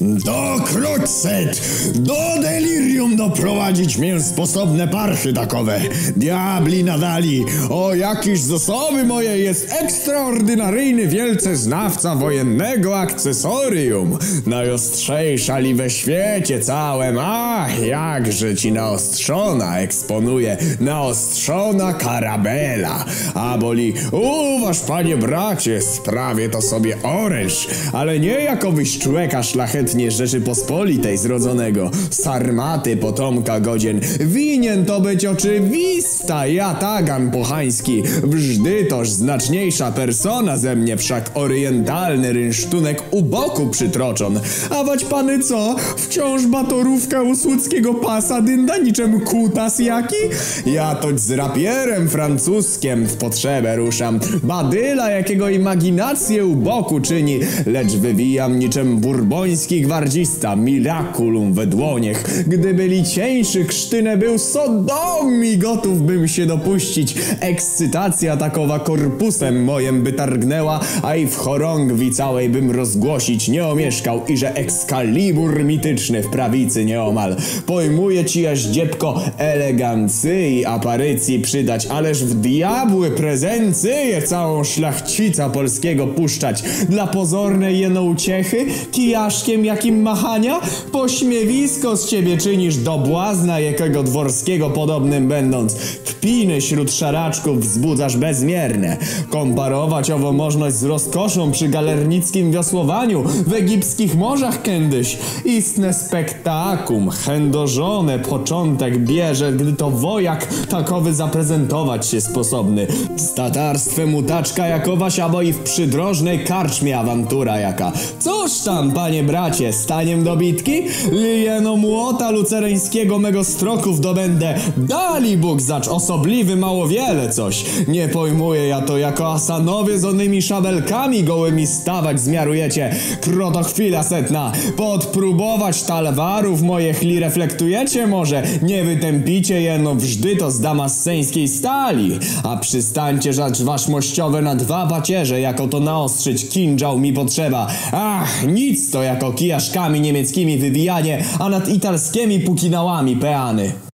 Do krucet, do delirium doprowadzić mię sposobne parchy takowe. Diabli nadali, o jakiż z osoby mojej jest ekstraordynaryjny wielce znawca wojennego akcesorium. Najostrzejsza li we świecie całym, ach, jakże ci naostrzona eksponuje, naostrzona karabela. A boli, uważ panie bracie, sprawię to sobie oręż, ale nie jakowyś człowieka szlachetnie Rzeczypospolitej zrodzonego, sarmaty potomka godzien, winien to być oczywista, ja tagan pochański, wżdy toż znaczniejsza persona ze mnie wszak orientalny rynsztunek u boku przytroczon, a wać pany co, wciąż batorówka usłudzkiego pasa dynda niczym kutas jaki? Ja toć z rapierem francuskiem w potrzebę ruszam, badyla jakiego imaginację u boku czyni, lecz wywijam niczym burboński gwardzista, miraculum we dłoniech. Gdyby li cieńszy krztynę był Sodomi, gotów bym się dopuścić. Ekscytacja takowa korpusem mojem by targnęła, a i w chorągwi całej bym rozgłosić nie omieszkał i że ekskalibur mityczny w prawicy nieomal. Pojmuję ci jaś dziebko elegancyi aparycji przydać, ależ w diabły prezencję całą szlachcica polskiego puszczać. Dla pozornej jeno uciechy, kijaszkiem jakim machania? Pośmiewisko z ciebie czynisz do błazna jakiego dworskiego podobnym będąc. Kpiny wśród szaraczków wzbudzasz bezmierne. Komparować owo możność z rozkoszą przy galernickim wiosłowaniu w egipskich morzach kiedyś. Istne spektakum, chędożone początek bierze, gdy to wojak takowy zaprezentować się sposobny. Z tatarstwem utaczka jakowaś, albo i w przydrożnej karczmie awantura jaka. Cóż tam, panie bracie, staniem do bitki? Lijeno młota lucereńskiego mego stroków dobędę. Dali Bóg zacz osobliwy mało wiele coś. Nie pojmuję ja to, jako asanowie z onymi szabelkami gołymi stawać zmiarujecie. Kroto chwila setna, podpróbować talwarów moje chli reflektujecie może. Nie wytępicie jeno wżdy to z damasceńskiej stali. A przystańcie żacz wasz mościowe na dwa pacierze, jako to naostrzyć kinżał mi potrzeba. Ach, nic to jako kijaszkami niemieckimi wybijanie, a nad italskimi pukinałami peany.